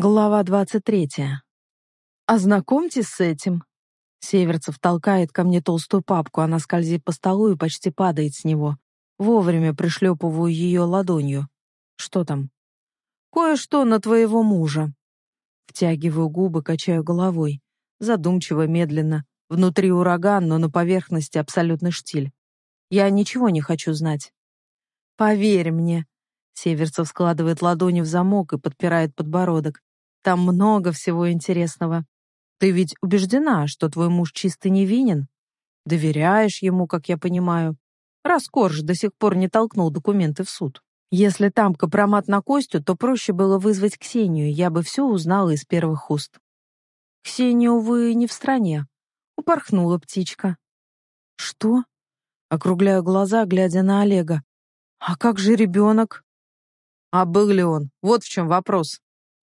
Глава 23. Ознакомьтесь с этим. Северцев толкает ко мне толстую папку, она скользит по столу и почти падает с него. Вовремя пришлепываю ее ладонью. Что там? Кое-что на твоего мужа. Втягиваю губы, качаю головой. Задумчиво, медленно. Внутри ураган, но на поверхности абсолютный штиль. Я ничего не хочу знать. Поверь мне. Северцев складывает ладони в замок и подпирает подбородок. Там много всего интересного. Ты ведь убеждена, что твой муж чисто невинен? Доверяешь ему, как я понимаю. Раз Корж до сих пор не толкнул документы в суд. Если там компромат на Костю, то проще было вызвать Ксению, я бы все узнала из первых уст. Ксения, увы, не в стране. Упорхнула птичка. Что? Округляю глаза, глядя на Олега. А как же ребенок? А был ли он? Вот в чем вопрос.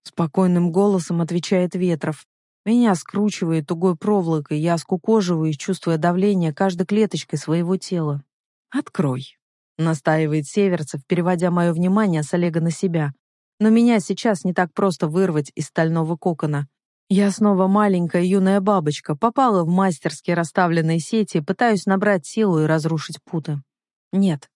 Спокойным голосом отвечает Ветров. Меня скручивает тугой проволокой, я скукоживаюсь, чувствуя давление каждой клеточкой своего тела. «Открой», — настаивает Северцев, переводя мое внимание с Олега на себя. «Но меня сейчас не так просто вырвать из стального кокона. Я снова маленькая юная бабочка, попала в мастерски расставленные сети, пытаюсь набрать силу и разрушить путы. Нет.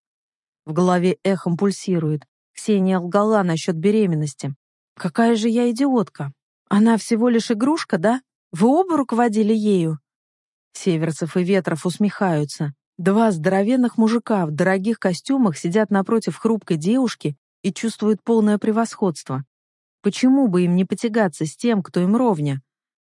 В голове эхом пульсирует. Ксения лгала насчет беременности. Какая же я идиотка. Она всего лишь игрушка, да? Вы оба руководили ею? Северцев и Ветров усмехаются. Два здоровенных мужика в дорогих костюмах сидят напротив хрупкой девушки и чувствуют полное превосходство. Почему бы им не потягаться с тем, кто им ровня?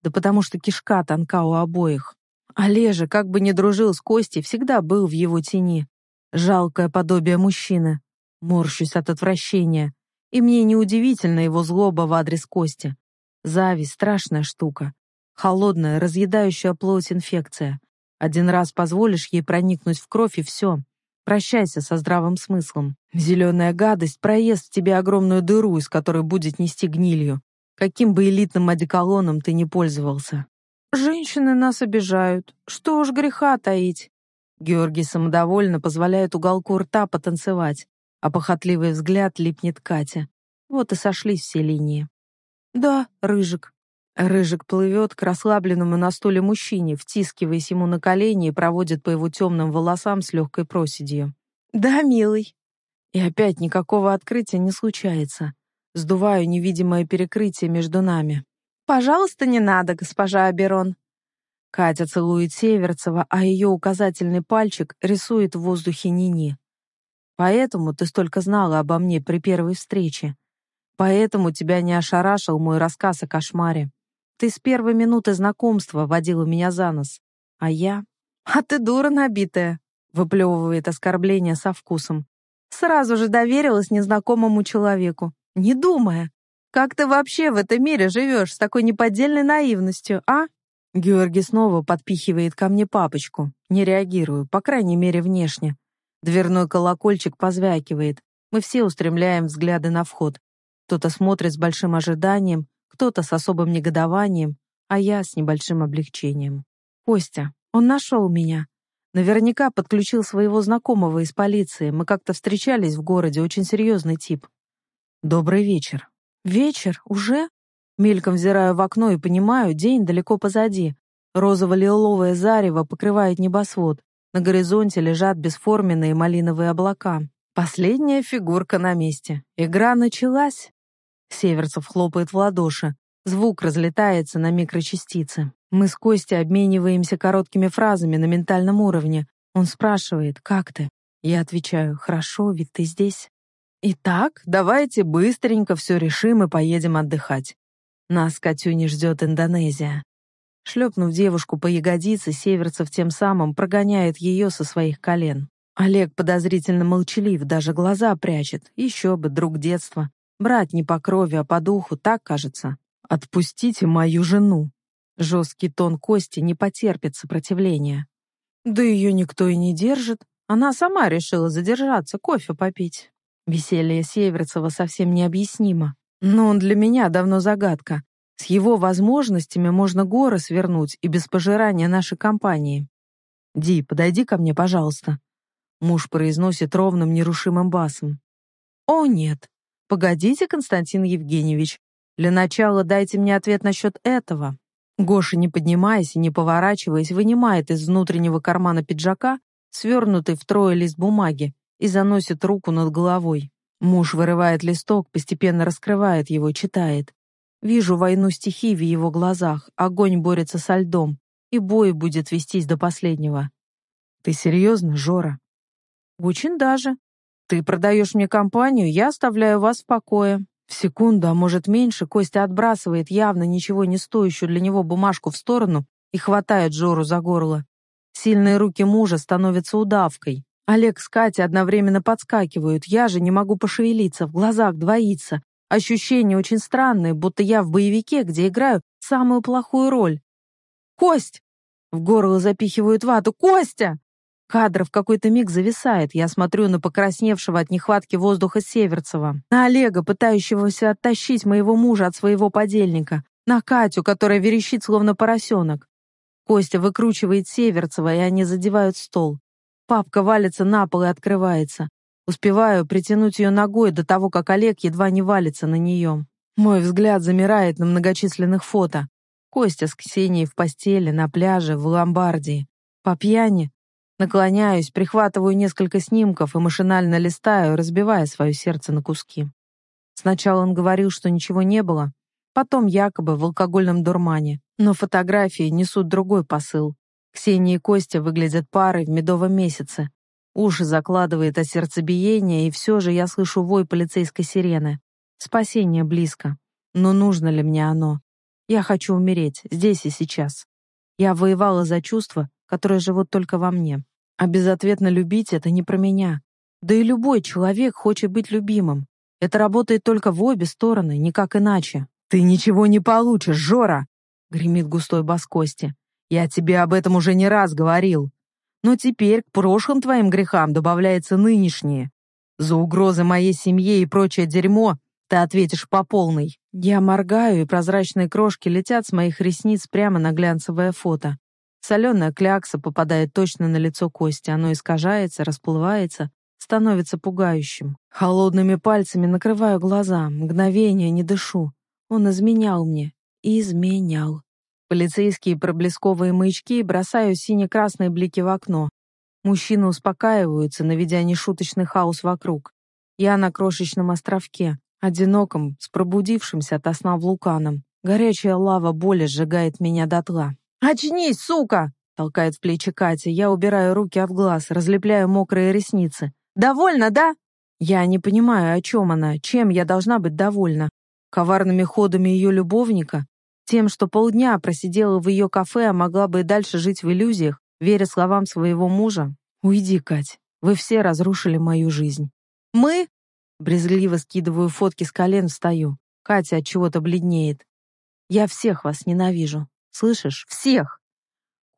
Да потому что кишка тонка у обоих. Олежа, как бы ни дружил с Костей, всегда был в его тени. Жалкое подобие мужчины. Морщусь от отвращения. И мне неудивительно его злоба в адрес Кости. Зависть — страшная штука. Холодная, разъедающая плоть инфекция. Один раз позволишь ей проникнуть в кровь, и все. Прощайся со здравым смыслом. Зеленая гадость проест в тебе огромную дыру, из которой будет нести гнилью. Каким бы элитным одеколоном ты ни пользовался. Женщины нас обижают. Что уж греха таить. Георгий самодовольно позволяет уголку рта потанцевать а похотливый взгляд липнет Катя. Вот и сошлись все линии. «Да, Рыжик». Рыжик плывет к расслабленному на стуле мужчине, втискиваясь ему на колени и проводит по его темным волосам с легкой проседью. «Да, милый». И опять никакого открытия не случается. Сдуваю невидимое перекрытие между нами. «Пожалуйста, не надо, госпожа Аберон». Катя целует Северцева, а ее указательный пальчик рисует в воздухе Нини. Поэтому ты столько знала обо мне при первой встрече. Поэтому тебя не ошарашил мой рассказ о кошмаре. Ты с первой минуты знакомства водила меня за нос. А я... А ты дура набитая, выплевывает оскорбление со вкусом. Сразу же доверилась незнакомому человеку, не думая. Как ты вообще в этом мире живешь с такой неподдельной наивностью, а? Георгий снова подпихивает ко мне папочку. Не реагирую, по крайней мере, внешне. Дверной колокольчик позвякивает. Мы все устремляем взгляды на вход. Кто-то смотрит с большим ожиданием, кто-то с особым негодованием, а я с небольшим облегчением. Костя, он нашел меня. Наверняка подключил своего знакомого из полиции. Мы как-то встречались в городе, очень серьезный тип. Добрый вечер. Вечер? Уже? Мельком взираю в окно и понимаю, день далеко позади. Розово-лиловое зарево покрывает небосвод. На горизонте лежат бесформенные малиновые облака. Последняя фигурка на месте. Игра началась. Северцев хлопает в ладоши. Звук разлетается на микрочастицы. Мы с Костей обмениваемся короткими фразами на ментальном уровне. Он спрашивает, как ты? Я отвечаю, хорошо, ведь ты здесь. Итак, давайте быстренько все решим и поедем отдыхать. Нас, Катюни, ждет Индонезия. Шлепнув девушку по ягодице, Северцев тем самым прогоняет ее со своих колен. Олег подозрительно молчалив, даже глаза прячет. Еще бы, друг детства. Брат не по крови, а по духу, так кажется. «Отпустите мою жену!» Жесткий тон Кости не потерпит сопротивления. Да ее никто и не держит. Она сама решила задержаться, кофе попить. Веселье Северцева совсем необъяснимо. Но он для меня давно загадка. С его возможностями можно горы свернуть и без пожирания нашей компании. «Ди, подойди ко мне, пожалуйста», — муж произносит ровным, нерушимым басом. «О, нет. Погодите, Константин Евгеньевич». Для начала дайте мне ответ насчет этого». Гоша, не поднимаясь и не поворачиваясь, вынимает из внутреннего кармана пиджака свернутый втрое лист бумаги и заносит руку над головой. Муж вырывает листок, постепенно раскрывает его, читает. Вижу войну стихий в его глазах, огонь борется со льдом, и бой будет вестись до последнего. Ты серьезно, Жора? Очень даже. Ты продаешь мне компанию, я оставляю вас в покое. В секунду, а может меньше, Костя отбрасывает явно ничего не стоящую для него бумажку в сторону и хватает Жору за горло. Сильные руки мужа становятся удавкой. Олег с Катей одновременно подскакивают, я же не могу пошевелиться, в глазах двоится. Ощущение очень странное, будто я в боевике, где играю самую плохую роль. «Кость!» В горло запихивают вату. «Костя!» Кадр в какой-то миг зависает. Я смотрю на покрасневшего от нехватки воздуха Северцева, на Олега, пытающегося оттащить моего мужа от своего подельника, на Катю, которая верещит словно поросенок. Костя выкручивает Северцева, и они задевают стол. Папка валится на пол и открывается. Успеваю притянуть ее ногой до того, как Олег едва не валится на нее. Мой взгляд замирает на многочисленных фото. Костя с Ксенией в постели, на пляже, в ломбардии. По пьяни Наклоняюсь, прихватываю несколько снимков и машинально листаю, разбивая свое сердце на куски. Сначала он говорил, что ничего не было, потом якобы в алкогольном дурмане. Но фотографии несут другой посыл. Ксения и Костя выглядят парой в медовом месяце. Уши закладывает от сердцебиения, и все же я слышу вой полицейской сирены. Спасение близко. Но нужно ли мне оно? Я хочу умереть, здесь и сейчас. Я воевала за чувства, которые живут только во мне. А безответно любить — это не про меня. Да и любой человек хочет быть любимым. Это работает только в обе стороны, никак иначе. «Ты ничего не получишь, Жора!» — гремит густой бас Кости. «Я тебе об этом уже не раз говорил. Но теперь к прошлым твоим грехам добавляется нынешние. За угрозы моей семье и прочее дерьмо ты ответишь по полной». Я моргаю, и прозрачные крошки летят с моих ресниц прямо на глянцевое фото. Соленая клякса попадает точно на лицо Кости, оно искажается, расплывается, становится пугающим. Холодными пальцами накрываю глаза, мгновение не дышу. Он изменял мне. Изменял. Полицейские проблесковые маячки бросаю сине-красные блики в окно. Мужчины успокаиваются, наведя нешуточный хаос вокруг. Я на крошечном островке, одиноком, с пробудившимся от сна вулканом. Горячая лава боли сжигает меня дотла. «Очнись, сука!» — толкает в плечи Катя. Я убираю руки от глаз, разлепляю мокрые ресницы. «Довольно, да?» Я не понимаю, о чем она, чем я должна быть довольна. Коварными ходами ее любовника? Тем, что полдня просидела в ее кафе, а могла бы и дальше жить в иллюзиях, веря словам своего мужа? Уйди, Кать, вы все разрушили мою жизнь. Мы? Брезгливо скидываю фотки с колен, встаю. Катя от чего-то бледнеет. Я всех вас ненавижу. Слышишь? Всех!»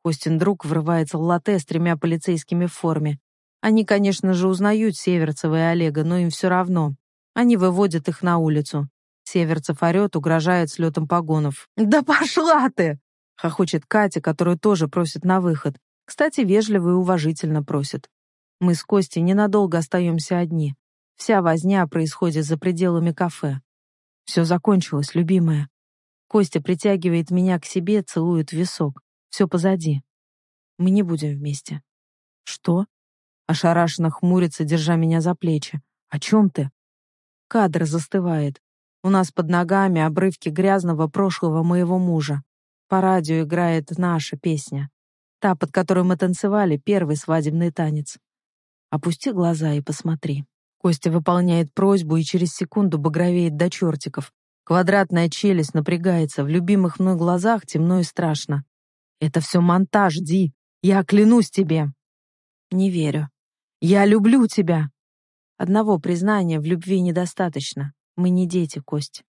Костин друг врывается в латте с тремя полицейскими в форме. Они, конечно же, узнают Северцева и Олега, но им все равно. Они выводят их на улицу. Северцев орет, угрожает слетом погонов. «Да пошла ты!» — хохочет Катя, которую тоже просит на выход. Кстати, вежливо и уважительно просит. Мы с Костей ненадолго остаемся одни. Вся возня происходит за пределами кафе. Все закончилось, любимая. Костя притягивает меня к себе, целует висок. Все позади. Мы не будем вместе. Что? Ошарашенно хмурится, держа меня за плечи. О чем ты? Кадр застывает. У нас под ногами обрывки грязного прошлого моего мужа. По радио играет наша песня. Та, под которой мы танцевали первый свадебный танец. Опусти глаза и посмотри. Костя выполняет просьбу и через секунду багровеет до чертиков. Квадратная челюсть напрягается, в любимых мной глазах темно и страшно. Это все монтаж, Ди. Я клянусь тебе. Не верю. Я люблю тебя. Одного признания в любви недостаточно. Мы не дети, Кость.